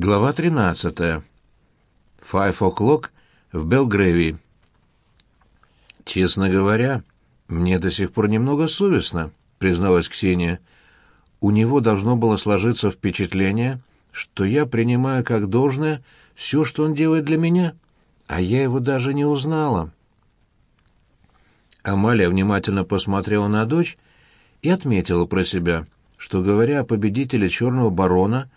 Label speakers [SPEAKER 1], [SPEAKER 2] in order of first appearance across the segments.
[SPEAKER 1] Глава 13. Five o'clock в Белгревии. Честно говоря, мне до сих пор немного совестно, призналась Ксения. У него должно было сложиться впечатление, что я принимаю как должное все, что он делает для меня, а я его даже не узнала. Амалия внимательно посмотрела на дочь и отметила про себя, что, говоря о победителе черного барона,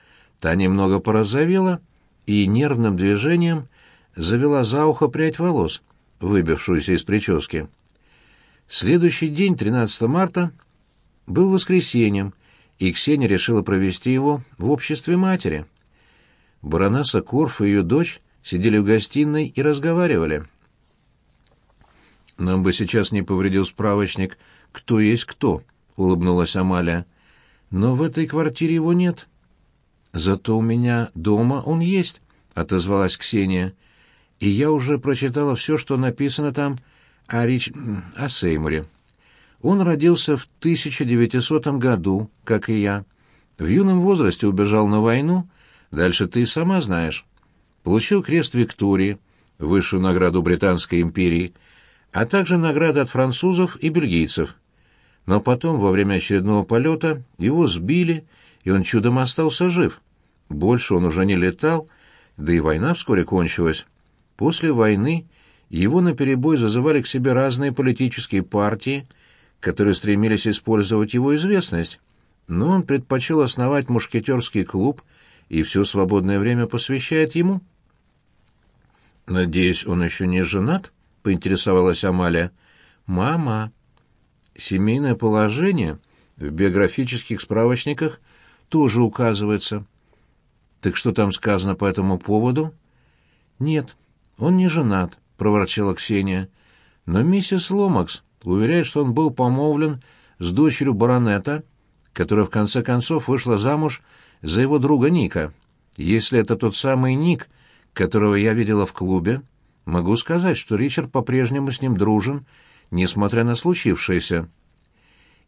[SPEAKER 1] Та немного порозовела и нервным движением завела за ухо прядь волос, выбившуюся из прически. Следующий день, 13 марта, был воскресеньем, и Ксения решила провести его в обществе матери. Баронесса Корф и ее дочь сидели в гостиной и разговаривали. «Нам бы сейчас не повредил справочник, кто есть кто», — улыбнулась Амалия. «Но в этой квартире его нет». «Зато у меня дома он есть», — отозвалась Ксения. «И я уже прочитала все, что написано там о, Рич... о Сеймуре. Он родился в 1900 году, как и я. В юном возрасте убежал на войну, дальше ты сама знаешь. Получил крест Виктории, высшую награду Британской империи, а также награды от французов и бельгийцев. Но потом, во время очередного полета, его сбили, и он чудом остался жив. Больше он уже не летал, да и война вскоре кончилась. После войны его наперебой зазывали к себе разные политические партии, которые стремились использовать его известность, но он предпочел основать мушкетерский клуб и все свободное время посвящает ему. «Надеюсь, он еще не женат?» — поинтересовалась Амалия. «Мама». Семейное положение в биографических справочниках тоже указывается. Так что там сказано по этому поводу? Нет, он не женат, проворчала Ксения. Но миссис Ломакс уверяет, что он был помолвлен с дочерью баронета, которая в конце концов вышла замуж за его друга Ника. Если это тот самый Ник, которого я видела в клубе, могу сказать, что Ричард по-прежнему с ним дружен, несмотря на случившееся.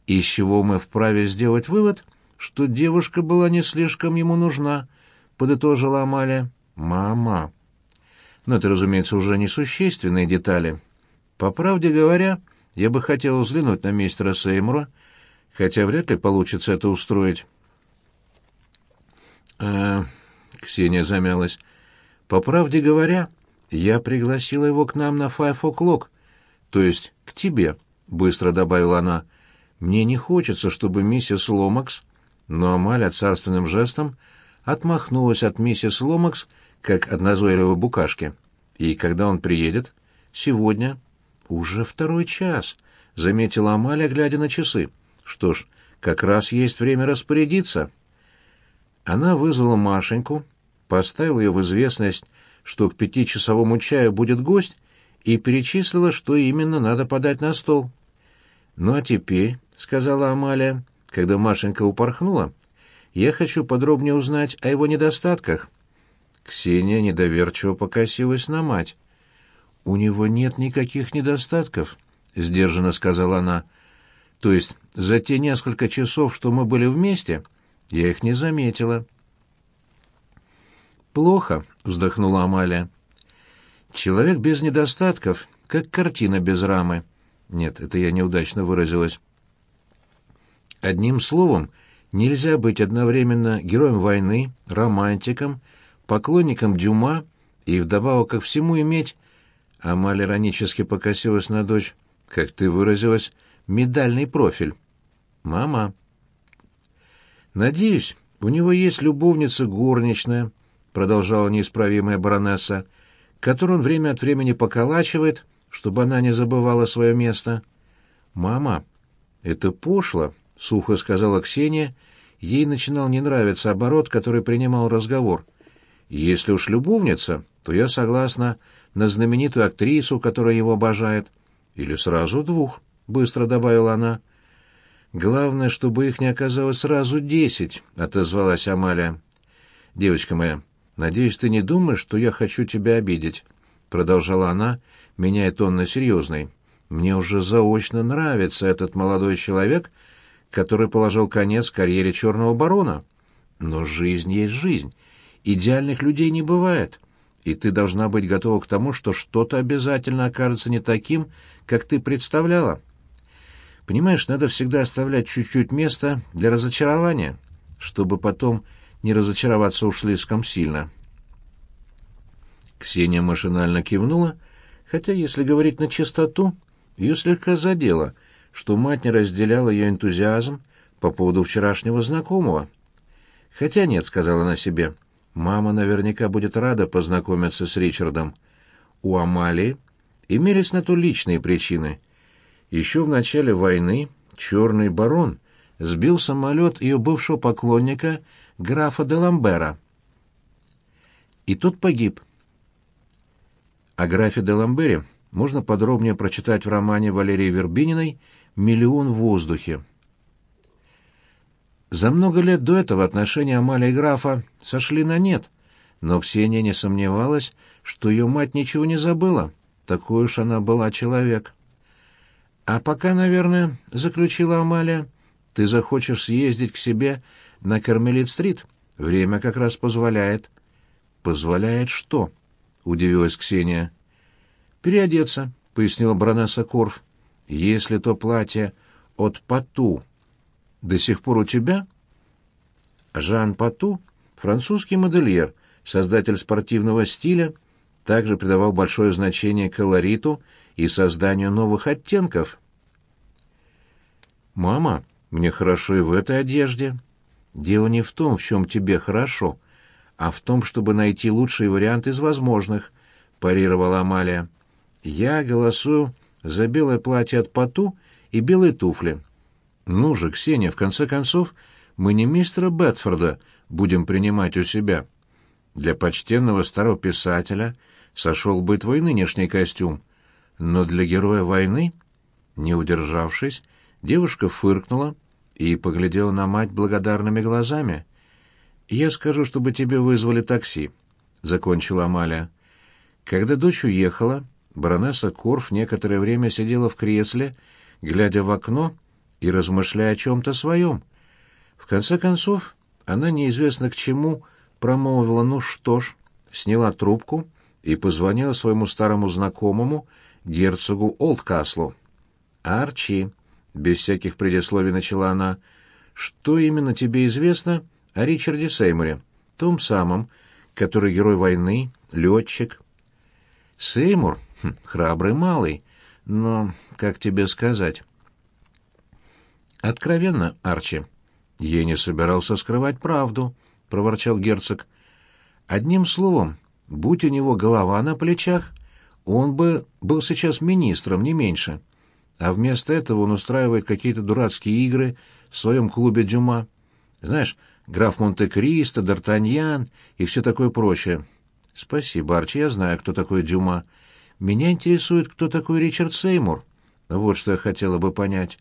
[SPEAKER 1] Из чего мы вправе сделать вывод, что девушка была не слишком ему нужна, — подытожила Амалия. «Мама». Но это, разумеется, уже несущественные детали. По правде говоря, я бы хотел взглянуть на мистера Сеймура, хотя вряд ли получится это устроить. «А...» — Ксения замялась. «По правде говоря, я пригласила его к нам на O'Clock, то есть к тебе», — быстро добавила она. «Мне не хочется, чтобы миссис Ломакс...» Но Амалия царственным жестом отмахнулась от миссис Ломакс, как от назойливой букашки. И когда он приедет? Сегодня. Уже второй час, заметила Амалия, глядя на часы. Что ж, как раз есть время распорядиться. Она вызвала Машеньку, поставила ее в известность, что к пятичасовому чаю будет гость, и перечислила, что именно надо подать на стол. «Ну а теперь», — сказала Амалия, когда Машенька упорхнула, я хочу подробнее узнать о его недостатках». Ксения недоверчиво покосилась на мать. «У него нет никаких недостатков», — сдержанно сказала она. «То есть за те несколько часов, что мы были вместе, я их не заметила». «Плохо», — вздохнула Амалия. «Человек без недостатков, как картина без рамы». Нет, это я неудачно выразилась. Одним словом, — Нельзя быть одновременно героем войны, романтиком, поклонником Дюма и вдобавок ко всему иметь... Амаль иронически покосилась на дочь. Как ты выразилась, медальный профиль. Мама. Надеюсь, у него есть любовница горничная, продолжала неисправимая баронесса, которую он время от времени поколачивает, чтобы она не забывала свое место. Мама, это пошло, — сухо сказала Ксения. Ей начинал не нравиться оборот, который принимал разговор. «Если уж любовница, то я согласна на знаменитую актрису, которая его обожает. Или сразу двух», — быстро добавила она. «Главное, чтобы их не оказалось сразу десять», — отозвалась Амалия. «Девочка моя, надеюсь, ты не думаешь, что я хочу тебя обидеть?» — продолжала она, меняя тон на серьезный. «Мне уже заочно нравится этот молодой человек, — который положил конец карьере черного барона. Но жизнь есть жизнь, идеальных людей не бывает, и ты должна быть готова к тому, что что-то обязательно окажется не таким, как ты представляла. Понимаешь, надо всегда оставлять чуть-чуть места для разочарования, чтобы потом не разочароваться уж слишком сильно. Ксения машинально кивнула, хотя, если говорить на чистоту, ее слегка задело, что мать не разделяла ее энтузиазм по поводу вчерашнего знакомого. «Хотя нет», — сказала она себе, — «мама наверняка будет рада познакомиться с Ричардом». У Амалии имелись на то личные причины. Еще в начале войны черный барон сбил самолет ее бывшего поклонника графа де Ламбера. И тот погиб. О графе де Ламбере можно подробнее прочитать в романе Валерии Вербининой «Миллион в воздухе». За много лет до этого отношения Амалии и графа сошли на нет, но Ксения не сомневалась, что ее мать ничего не забыла. Такой уж она была человек. «А пока, наверное, — заключила Амалия, — ты захочешь съездить к себе на Кармелит-стрит. Время как раз позволяет». «Позволяет что?» — удивилась Ксения. «Переодеться», — пояснила баронесса Корф. «Если то платье от Пату до сих пор у тебя?» Жан Пату, французский модельер, создатель спортивного стиля, также придавал большое значение колориту и созданию новых оттенков. «Мама, мне хорошо и в этой одежде. Дело не в том, в чем тебе хорошо, а в том, чтобы найти лучший вариант из возможных», — парировала Амалия. «Я голосую за белое платье от Пату и белые туфли». «Ну же, Ксения, в конце концов, мы не мистера Бетфорда будем принимать у себя. Для почтенного старого писателя сошел бы твой нынешний костюм, но для героя войны...» Не удержавшись, девушка фыркнула и поглядела на мать благодарными глазами. «Я скажу, чтобы тебе вызвали такси», — закончила Амалия. Когда дочь уехала, баронесса Корф некоторое время сидела в кресле, глядя в окно и размышляя о чем-то своем. В конце концов, она неизвестно к чему промолвила «ну что ж», сняла трубку и позвонила своему старому знакомому, герцогу Олдкаслу. «Арчи», — без всяких предисловий начала она, — «что именно тебе известно о Ричарде Сеймуре, том самом, который герой войны, летчик?» «Сеймур? Хм, храбрый малый, но, как тебе сказать...» «Откровенно, Арчи, я не собирался скрывать правду», — проворчал герцог. «Одним словом, будь у него голова на плечах, он бы был сейчас министром, не меньше. А вместо этого он устраивает какие-то дурацкие игры в своем клубе Дюма. Знаешь, граф Монте-Кристо, Д'Артаньян и все такое прочее. Спасибо, Арчи, я знаю, кто такой Дюма. Меня интересует, кто такой Ричард Сеймур. Вот что я хотела бы понять.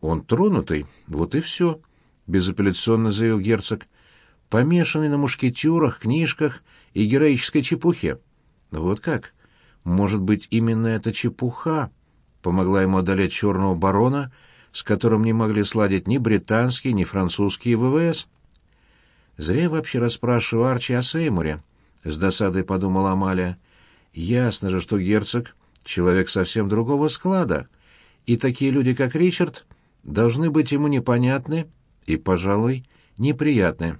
[SPEAKER 1] Он тронутый, вот и все, — безапелляционно заявил герцог. Помешанный на мушкетерах, книжках и героической чепухе. Вот как? Может быть, именно эта чепуха помогла ему одолеть черного барона, с которым не могли сладить ни британские, ни французские ВВС? Зря вообще расспрашиваю Арчи о Сеймуре, — с досадой подумала Амалия. Ясно же, что герцог — человек совсем другого склада, и такие люди, как Ричард, должны быть ему непонятны и, пожалуй, неприятны.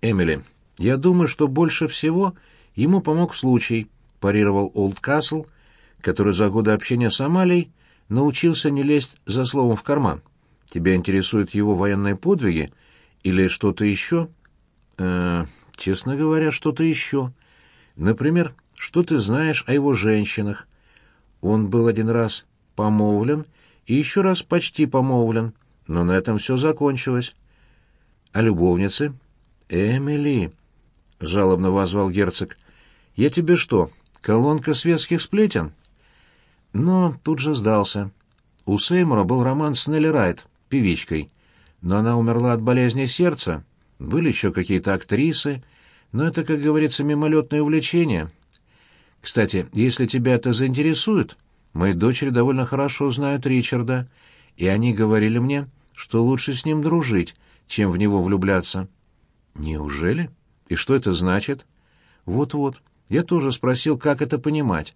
[SPEAKER 1] Эмили, я думаю, что больше всего ему помог случай — парировал Олд Касл, который за годы общения с Амалией научился не лезть за словом в карман. Тебя интересуют его военные подвиги или что-то еще? Э, честно говоря, что-то еще. Например, что ты знаешь о его женщинах? Он был один раз помолвлен и еще раз почти помолвлен, но на этом все закончилось. А любовницы? Эмили, — жалобно возвал герцог, — я тебе что, Колонка светских сплетен. Но тут же сдался. У Сеймура был роман с Нелли Райт, певичкой. Но она умерла от болезни сердца. Были еще какие-то актрисы, но это, как говорится, мимолетное увлечение. Кстати, если тебя это заинтересует, мои дочери довольно хорошо знают Ричарда, и они говорили мне, что лучше с ним дружить, чем в него влюбляться. Неужели? И что это значит? Вот-вот. Я тоже спросил, как это понимать.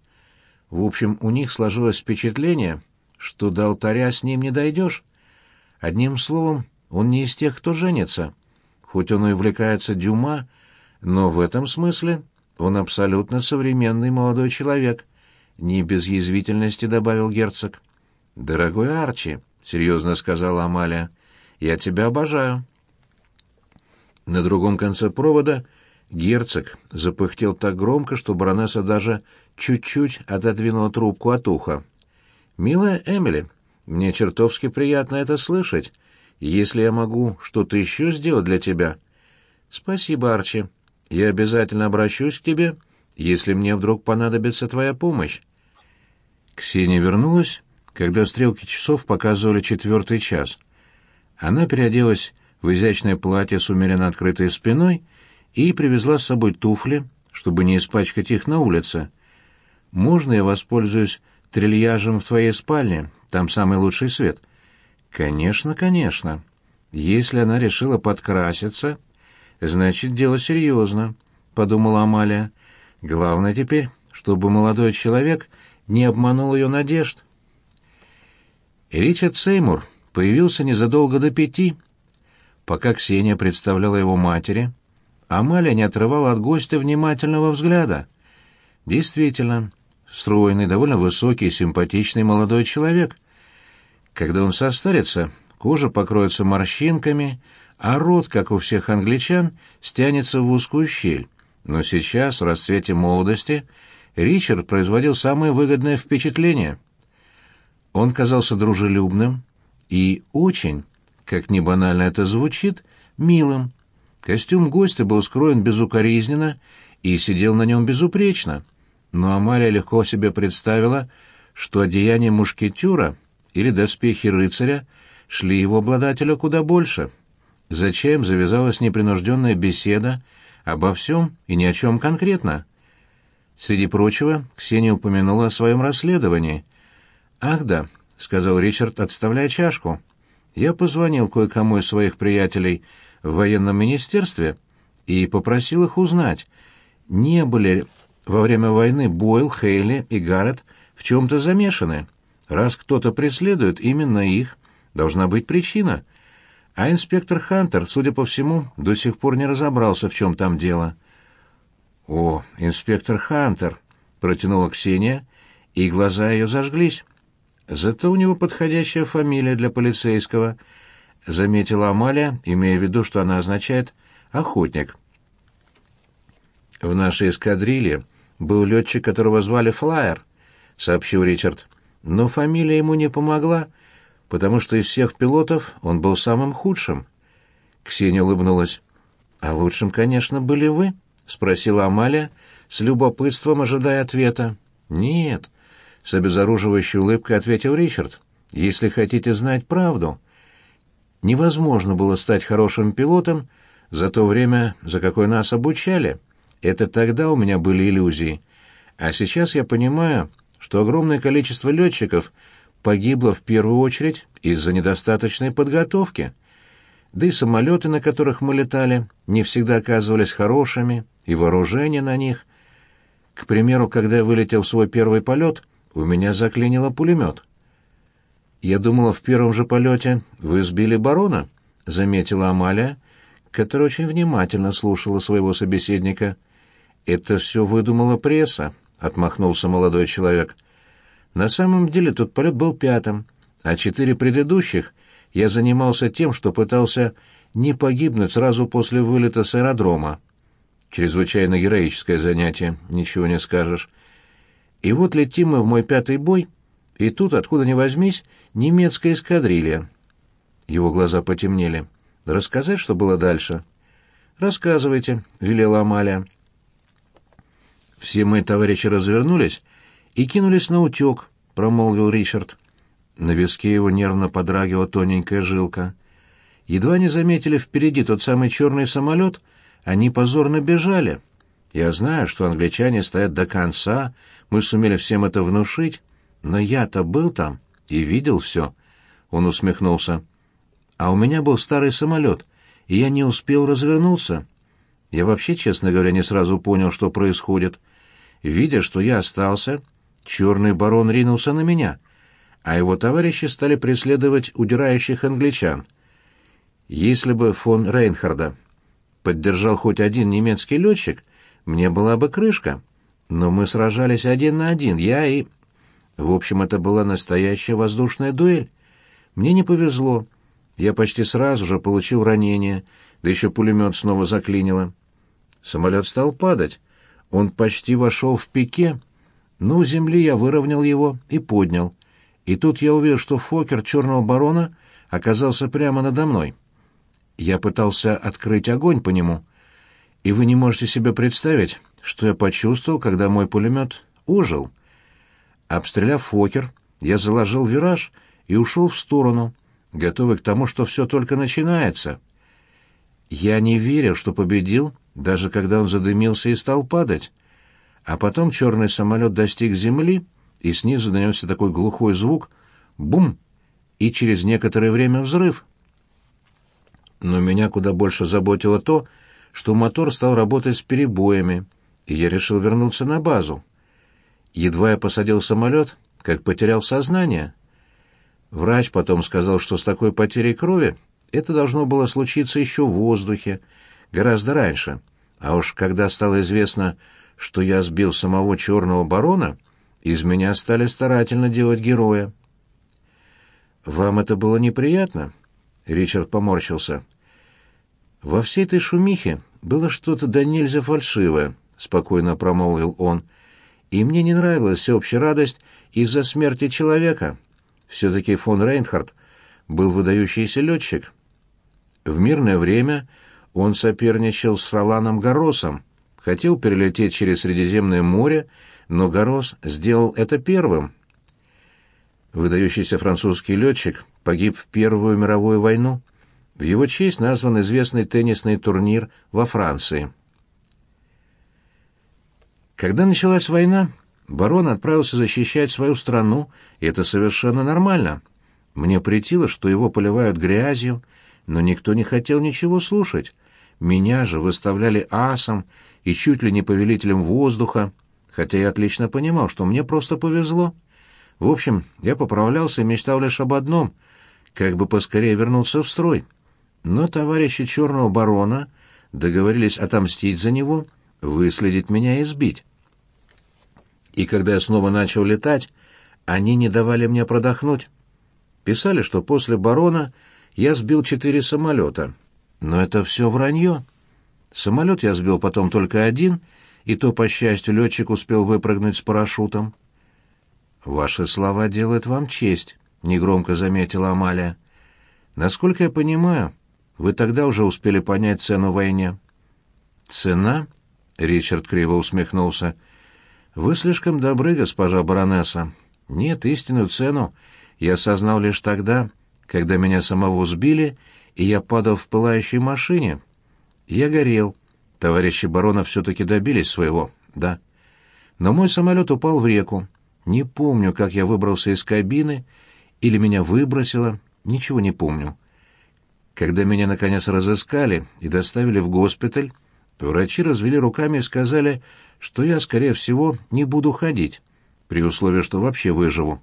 [SPEAKER 1] В общем, у них сложилось впечатление, что до алтаря с ним не дойдешь. Одним словом, он не из тех, кто женится. Хоть он и увлекается Дюма, но в этом смысле он абсолютно современный молодой человек. Не без язвительности добавил герцог. «Дорогой Арчи», — серьезно сказала Амалия, — «я тебя обожаю». На другом конце провода герцог запыхтел так громко, что баронесса даже чуть-чуть отодвинула трубку от уха. «Милая Эмили, мне чертовски приятно это слышать. Если я могу что-то еще сделать для тебя...» «Спасибо, Арчи. Я обязательно обращусь к тебе, если мне вдруг понадобится твоя помощь». Ксения вернулась, когда стрелки часов показывали четвертый час. Она переоделась в изящное платье с умеренно открытой спиной и привезла с собой туфли, чтобы не испачкать их на улице. «Можно я воспользуюсь трильяжем в твоей спальне? Там самый лучший свет». «Конечно, конечно. Если она решила подкраситься, значит, дело серьезно», — подумала Амалия. «Главное теперь, чтобы молодой человек не обманул ее надежд». Ричард Сеймур появился незадолго до пяти, Пока Ксения представляла его матери, Амалия не отрывала от гостя внимательного взгляда. Действительно, стройный, довольно высокий, симпатичный молодой человек. Когда он состарится, кожа покроется морщинками, а рот, как у всех англичан, стянется в узкую щель. Но сейчас, в расцвете молодости, Ричард производил самое выгодное впечатление. Он казался дружелюбным и очень, как ни банально это звучит, милым. Костюм гостя был скроен безукоризненно и сидел на нем безупречно. Но Амалия легко себе представила, что одеяние мушкетера или доспехи рыцаря шли его обладателю куда больше. Зачем завязалась непринужденная беседа обо всем и ни о чем конкретно? Среди прочего, Ксения упомянула о своем расследовании. «Ах да», — сказал Ричард, отставляя чашку, — я позвонил кое-кому из своих приятелей в военном министерстве и попросил их узнать, не были во время войны Бойл, Хейли и Гаррет в чем-то замешаны. Раз кто-то преследует именно их, должна быть причина. А инспектор Хантер, судя по всему, до сих пор не разобрался, в чем там дело. «О, инспектор Хантер!» — протянула Ксения, и глаза ее зажглись. Зато у него подходящая фамилия для полицейского, заметила Амалия, имея в виду, что она означает охотник. В нашей эскадрилье был летчик, которого звали Флайер, сообщил Ричард. Но фамилия ему не помогла, потому что из всех пилотов он был самым худшим. Ксения улыбнулась. А лучшим, конечно, были вы, спросила Амалия, с любопытством ожидая ответа. Нет, с обезоруживающей улыбкой ответил Ричард. «Если хотите знать правду...» Невозможно было стать хорошим пилотом за то время, за какое нас обучали. Это тогда у меня были иллюзии. А сейчас я понимаю, что огромное количество летчиков погибло в первую очередь из-за недостаточной подготовки. Да и самолеты, на которых мы летали, не всегда оказывались хорошими, и вооружение на них. К примеру, когда я вылетел в свой первый полет — у меня заклинило пулемет. Я думала, в первом же полете вы сбили барона, заметила Амалия, которая очень внимательно слушала своего собеседника. Это все выдумала пресса, отмахнулся молодой человек. На самом деле тот полет был пятым, а четыре предыдущих я занимался тем, что пытался не погибнуть сразу после вылета с аэродрома. Чрезвычайно героическое занятие, ничего не скажешь. И вот летим мы в мой пятый бой, и тут, откуда ни возьмись, немецкая эскадрилья. Его глаза потемнели. Рассказать, что было дальше? Рассказывайте, велела Амалия. Все мои товарищи развернулись и кинулись на утек, промолвил Ричард. На виске его нервно подрагивала тоненькая жилка. Едва не заметили впереди тот самый черный самолет, они позорно бежали. Я знаю, что англичане стоят до конца, мы сумели всем это внушить, но я-то был там и видел все. Он усмехнулся. А у меня был старый самолет, и я не успел развернуться. Я вообще, честно говоря, не сразу понял, что происходит. Видя, что я остался, черный барон ринулся на меня, а его товарищи стали преследовать удирающих англичан. Если бы фон Рейнхарда поддержал хоть один немецкий летчик, мне была бы крышка. Но мы сражались один на один, я и... В общем, это была настоящая воздушная дуэль. Мне не повезло. Я почти сразу же получил ранение, да еще пулемет снова заклинило. Самолет стал падать. Он почти вошел в пике, но у земли я выровнял его и поднял. И тут я увидел, что Фокер черного барона оказался прямо надо мной. Я пытался открыть огонь по нему, и вы не можете себе представить, что я почувствовал, когда мой пулемет ожил. Обстреляв Фокер, я заложил вираж и ушел в сторону, готовый к тому, что все только начинается. Я не верил, что победил, даже когда он задымился и стал падать. А потом черный самолет достиг земли, и снизу донесся такой глухой звук «бум!» и через некоторое время взрыв. Но меня куда больше заботило то, что мотор стал работать с перебоями, и я решил вернуться на базу. Едва я посадил самолет, как потерял сознание. Врач потом сказал, что с такой потерей крови это должно было случиться еще в воздухе, гораздо раньше. А уж когда стало известно, что я сбил самого черного барона, из меня стали старательно делать героя. «Вам это было неприятно?» Ричард поморщился. «Во всей этой шумихе было что-то да нельзя фальшивое», — спокойно промолвил он. «И мне не нравилась всеобщая радость из-за смерти человека. Все-таки фон Рейнхард был выдающийся летчик. В мирное время он соперничал с Роланом Горосом, хотел перелететь через Средиземное море, но Горос сделал это первым. Выдающийся французский летчик погиб в Первую мировую войну. В его честь назван известный теннисный турнир во Франции. Когда началась война, барон отправился защищать свою страну, и это совершенно нормально. Мне претило, что его поливают грязью, но никто не хотел ничего слушать. Меня же выставляли асом и чуть ли не повелителем воздуха, хотя я отлично понимал, что мне просто повезло. В общем, я поправлялся и мечтал лишь об одном — как бы поскорее вернуться в строй. Но товарищи черного барона договорились отомстить за него, выследить меня и сбить. И когда я снова начал летать, они не давали мне продохнуть. Писали, что после барона я сбил четыре самолета. Но это все вранье. Самолет я сбил потом только один, и то, по счастью, летчик успел выпрыгнуть с парашютом. «Ваши слова делают вам честь», — негромко заметила Амалия. «Насколько я понимаю, вы тогда уже успели понять цену войне». «Цена?» — Ричард криво усмехнулся. «Вы слишком добры, госпожа баронесса. Нет, истинную цену я осознал лишь тогда, когда меня самого сбили, и я падал в пылающей машине. Я горел. Товарищи барона все-таки добились своего, да. Но мой самолет упал в реку. Не помню, как я выбрался из кабины, или меня выбросило, ничего не помню. Когда меня, наконец, разыскали и доставили в госпиталь, врачи развели руками и сказали, что я, скорее всего, не буду ходить, при условии, что вообще выживу.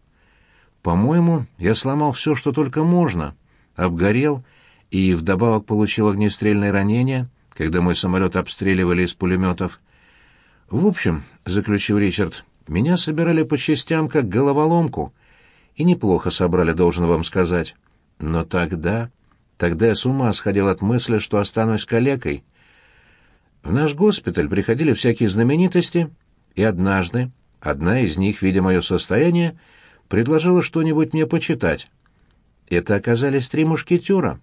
[SPEAKER 1] По-моему, я сломал все, что только можно, обгорел и вдобавок получил огнестрельное ранение, когда мой самолет обстреливали из пулеметов. В общем, — заключил Ричард, — меня собирали по частям, как головоломку, и неплохо собрали, должен вам сказать. Но тогда... Тогда я с ума сходил от мысли, что останусь калекой. В наш госпиталь приходили всякие знаменитости, и однажды одна из них, видя мое состояние, предложила что-нибудь мне почитать. Это оказались три мушкетера.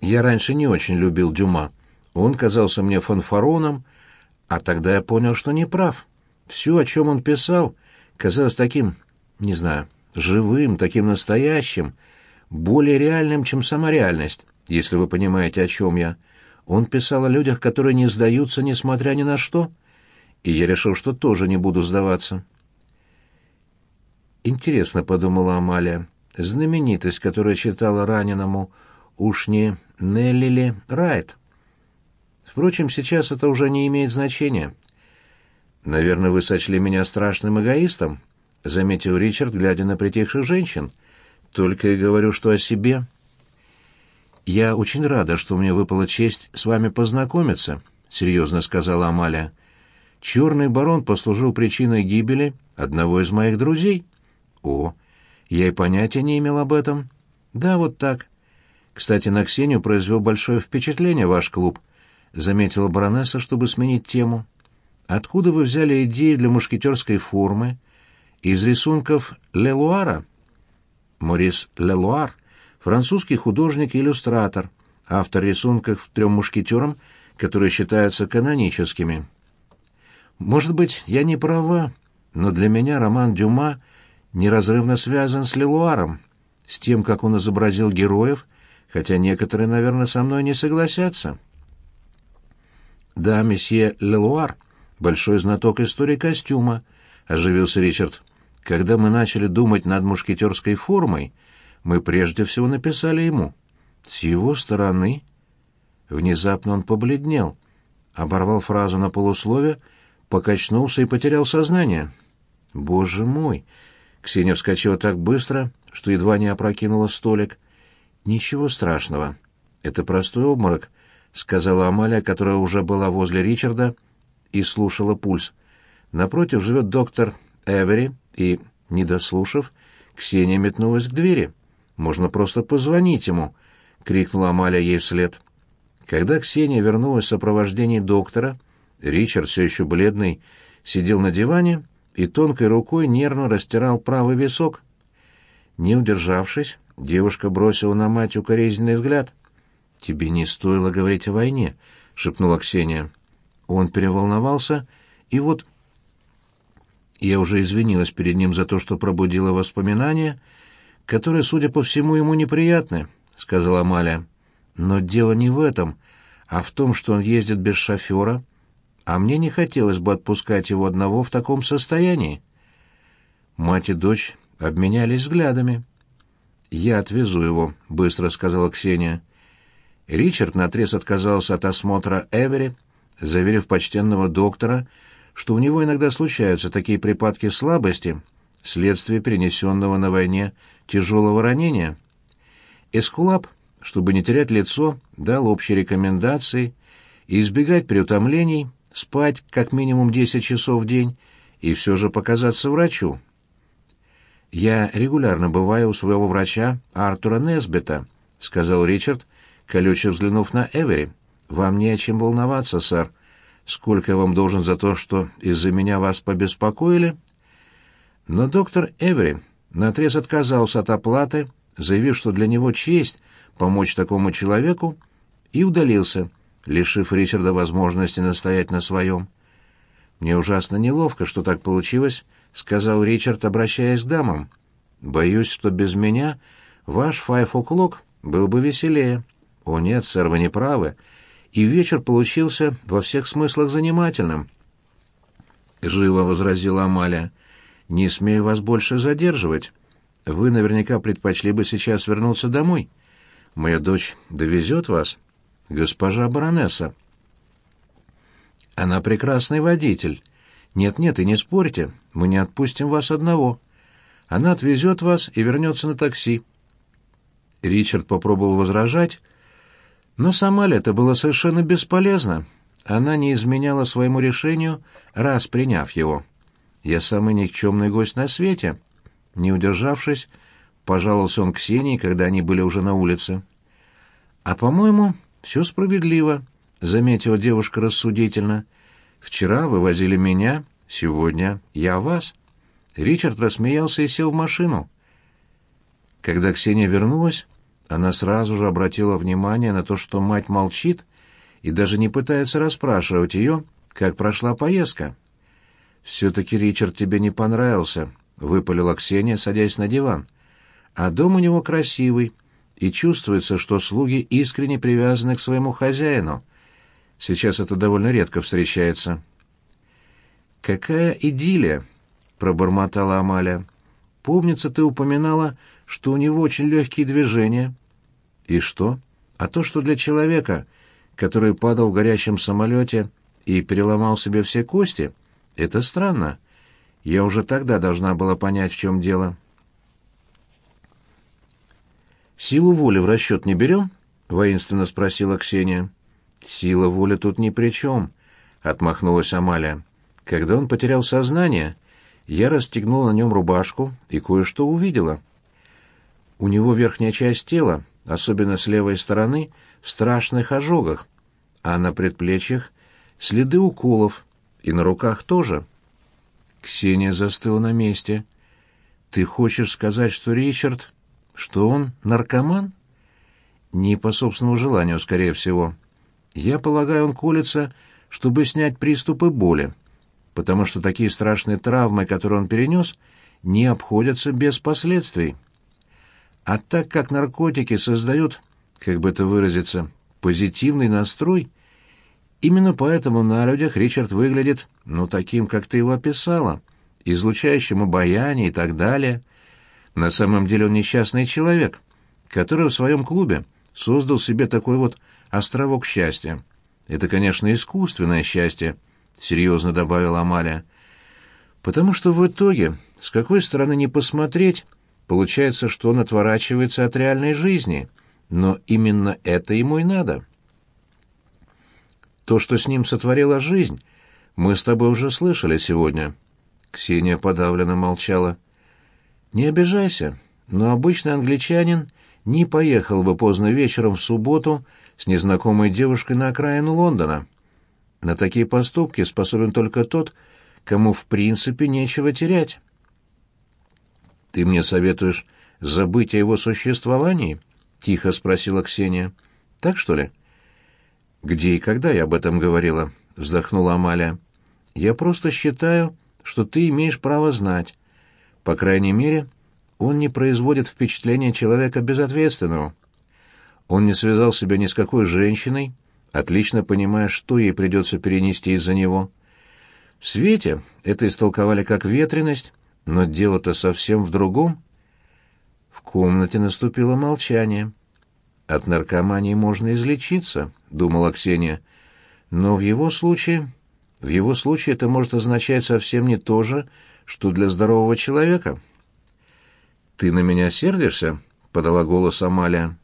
[SPEAKER 1] Я раньше не очень любил Дюма. Он казался мне фанфароном, а тогда я понял, что не прав. Все, о чем он писал, казалось таким, не знаю, живым, таким настоящим, более реальным, чем сама реальность, если вы понимаете, о чем я. Он писал о людях, которые не сдаются, несмотря ни на что, и я решил, что тоже не буду сдаваться. Интересно, — подумала Амалия, — знаменитость, которая читала раненому, уж не Неллили Райт. Впрочем, сейчас это уже не имеет значения. «Наверное, вы сочли меня страшным эгоистом», — заметил Ричард, глядя на притихших женщин. «Только и говорю, что о себе». «Я очень рада, что мне выпала честь с вами познакомиться», — серьезно сказала Амалия. «Черный барон послужил причиной гибели одного из моих друзей». «О, я и понятия не имел об этом». «Да, вот так. Кстати, на Ксению произвел большое впечатление ваш клуб», — заметила баронесса, чтобы сменить тему. Откуда вы взяли идею для мушкетерской формы? Из рисунков Лелуара? Морис Лелуар — французский художник и иллюстратор, автор рисунков трем мушкетерам, которые считаются каноническими. Может быть, я не права, но для меня роман Дюма неразрывно связан с Лелуаром, с тем, как он изобразил героев, хотя некоторые, наверное, со мной не согласятся. Да, месье Лелуар — большой знаток истории костюма», — оживился Ричард. «Когда мы начали думать над мушкетерской формой, мы прежде всего написали ему. С его стороны...» Внезапно он побледнел, оборвал фразу на полуслове, покачнулся и потерял сознание. «Боже мой!» Ксения вскочила так быстро, что едва не опрокинула столик. «Ничего страшного. Это простой обморок», — сказала Амалия, которая уже была возле Ричарда, — и слушала пульс. Напротив живет доктор Эвери, и, не дослушав, Ксения метнулась к двери. «Можно просто позвонить ему», — крикнула Амалия ей вслед. Когда Ксения вернулась в сопровождении доктора, Ричард, все еще бледный, сидел на диване и тонкой рукой нервно растирал правый висок. Не удержавшись, девушка бросила на мать укоризненный взгляд. «Тебе не стоило говорить о войне», — шепнула Ксения. Он переволновался, и вот... Я уже извинилась перед ним за то, что пробудила воспоминания, которые, судя по всему, ему неприятны, — сказала Амалия. Но дело не в этом, а в том, что он ездит без шофера, а мне не хотелось бы отпускать его одного в таком состоянии. Мать и дочь обменялись взглядами. «Я отвезу его», — быстро сказала Ксения. Ричард наотрез отказался от осмотра Эвери, заверив почтенного доктора, что у него иногда случаются такие припадки слабости, следствие перенесенного на войне тяжелого ранения. Эскулап, чтобы не терять лицо, дал общие рекомендации избегать переутомлений, спать как минимум 10 часов в день и все же показаться врачу. «Я регулярно бываю у своего врача Артура Несбета», — сказал Ричард, колюче взглянув на Эвери. «Вам не о чем волноваться, сэр. Сколько я вам должен за то, что из-за меня вас побеспокоили?» Но доктор Эвери наотрез отказался от оплаты, заявив, что для него честь помочь такому человеку, и удалился, лишив Ричарда возможности настоять на своем. «Мне ужасно неловко, что так получилось», — сказал Ричард, обращаясь к дамам. «Боюсь, что без меня ваш файф о'клок был бы веселее». «О нет, сэр, вы не правы и вечер получился во всех смыслах занимательным. Живо возразила Амалия. Не смею вас больше задерживать. Вы наверняка предпочли бы сейчас вернуться домой. Моя дочь довезет вас, госпожа баронесса. Она прекрасный водитель. Нет-нет, и не спорьте, мы не отпустим вас одного. Она отвезет вас и вернется на такси. Ричард попробовал возражать, но сама это было совершенно бесполезно. Она не изменяла своему решению, раз приняв его. «Я самый никчемный гость на свете». Не удержавшись, пожаловался он Ксении, когда они были уже на улице. «А, по-моему, все справедливо», — заметила девушка рассудительно. «Вчера вы возили меня, сегодня я вас». Ричард рассмеялся и сел в машину. Когда Ксения вернулась, она сразу же обратила внимание на то, что мать молчит и даже не пытается расспрашивать ее, как прошла поездка. «Все-таки Ричард тебе не понравился», — выпалила Ксения, садясь на диван. «А дом у него красивый, и чувствуется, что слуги искренне привязаны к своему хозяину. Сейчас это довольно редко встречается». «Какая идиллия!» — пробормотала Амалия. «Помнится, ты упоминала, что у него очень легкие движения. И что? А то, что для человека, который падал в горящем самолете и переломал себе все кости, это странно. Я уже тогда должна была понять, в чем дело. «Силу воли в расчет не берем?» — воинственно спросила Ксения. «Сила воли тут ни при чем», — отмахнулась Амалия. «Когда он потерял сознание, я расстегнула на нем рубашку и кое-что увидела. У него верхняя часть тела, особенно с левой стороны, в страшных ожогах, а на предплечьях следы уколов, и на руках тоже». Ксения застыла на месте. «Ты хочешь сказать, что Ричард что он наркоман? Не по собственному желанию, скорее всего. Я полагаю, он колется, чтобы снять приступы боли, потому что такие страшные травмы, которые он перенес, не обходятся без последствий. А так как наркотики создают, как бы это выразиться, позитивный настрой, именно поэтому на людях Ричард выглядит, ну, таким, как ты его описала, излучающим обаяние и так далее — на самом деле он несчастный человек, который в своем клубе создал себе такой вот островок счастья. Это, конечно, искусственное счастье, — серьезно добавила Амалия. Потому что в итоге, с какой стороны не посмотреть, получается, что он отворачивается от реальной жизни, но именно это ему и надо. То, что с ним сотворила жизнь, мы с тобой уже слышали сегодня. Ксения подавленно молчала. Не обижайся, но обычный англичанин не поехал бы поздно вечером в субботу с незнакомой девушкой на окраину Лондона. На такие поступки способен только тот, кому в принципе нечего терять. «Ты мне советуешь забыть о его существовании?» — тихо спросила Ксения. «Так что ли?» «Где и когда я об этом говорила?» — вздохнула Амалия. «Я просто считаю, что ты имеешь право знать. По крайней мере, он не производит впечатления человека безответственного. Он не связал себя ни с какой женщиной, отлично понимая, что ей придется перенести из-за него. В свете это истолковали как ветренность, но дело-то совсем в другом. В комнате наступило молчание. «От наркомании можно излечиться», — думала Ксения. «Но в его случае... В его случае это может означать совсем не то же, что для здорового человека. «Ты на меня сердишься?» — подала голос Амалия.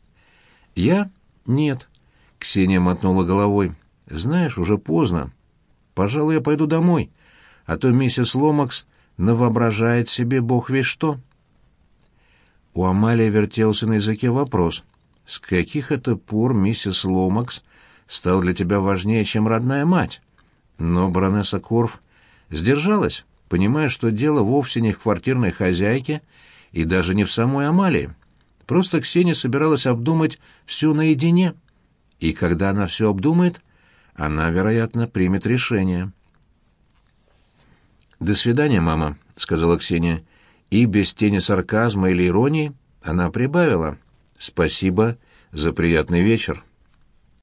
[SPEAKER 1] «Я? Нет». Ксения мотнула головой. «Знаешь, уже поздно. Пожалуй, я пойду домой, а то миссис Ломакс навоображает себе бог весь что». У Амалии вертелся на языке вопрос. «С каких это пор миссис Ломакс стал для тебя важнее, чем родная мать?» Но баронесса Корф сдержалась понимая, что дело вовсе не в квартирной хозяйке и даже не в самой Амалии. Просто Ксения собиралась обдумать все наедине, и когда она все обдумает, она, вероятно, примет решение. «До свидания, мама», — сказала Ксения, и без тени сарказма или иронии она прибавила. «Спасибо за приятный вечер».